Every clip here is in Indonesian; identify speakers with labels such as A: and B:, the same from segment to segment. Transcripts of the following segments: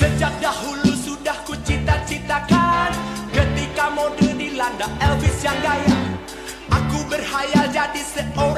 A: Sejak dahulu sudah ku cita-citakan. Ketika mode dilanda Elvis yang gaya Aku berhayal jadi seorang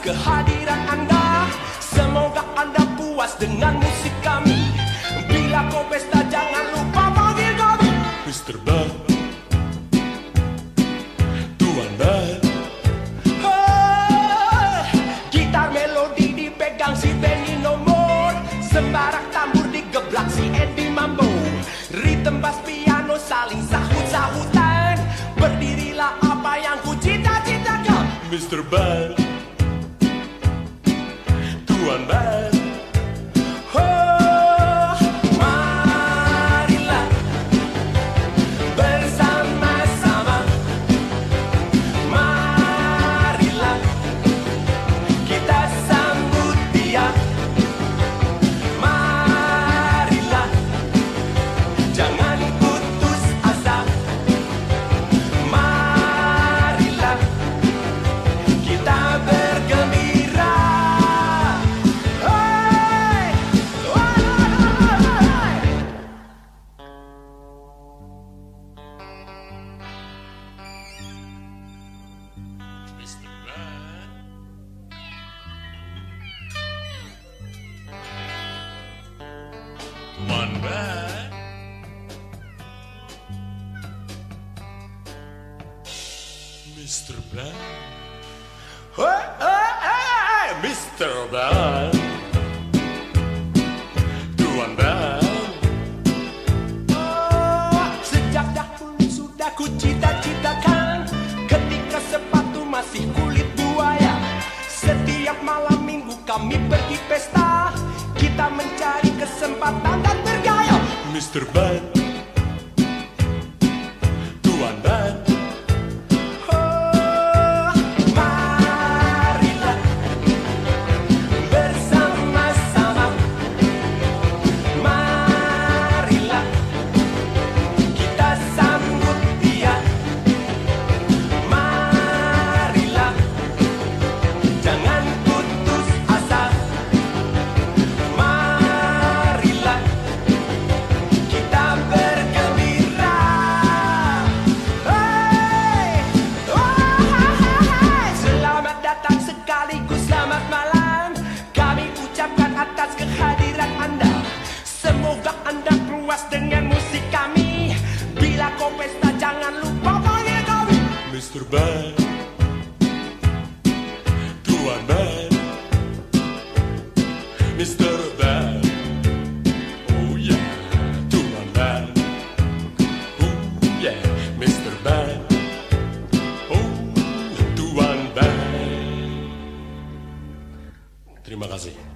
A: atas kehadiran Anda. Semoga Anda puas dengan musik kami. Bila kau pesta jangan lupa panggil kami.
B: Mr. Band Tuan Band
A: Oh, Gitar melodi dipegang si Benny Nomor Sembarak tambur digeblak si Eddie Mambo. Ritme bass piano saling sahut-sahutan. Berdirilah apa yang ku cita-citakan.
B: Mr. Band Tuan Band Mr.
A: Hey!
B: Mr. Band Tuan Band
A: Oh, sejak dahulu sudah ku cita-citakan Ketika sepatu masih kulit buaya Setiap malam minggu kami pergi pesta Kita mencari
B: Mr. Mr. Band Tuan Band Mr. Band Oh yeah Tuan Band Oh yeah Mr. Band Oh Tuan Band Terima kasih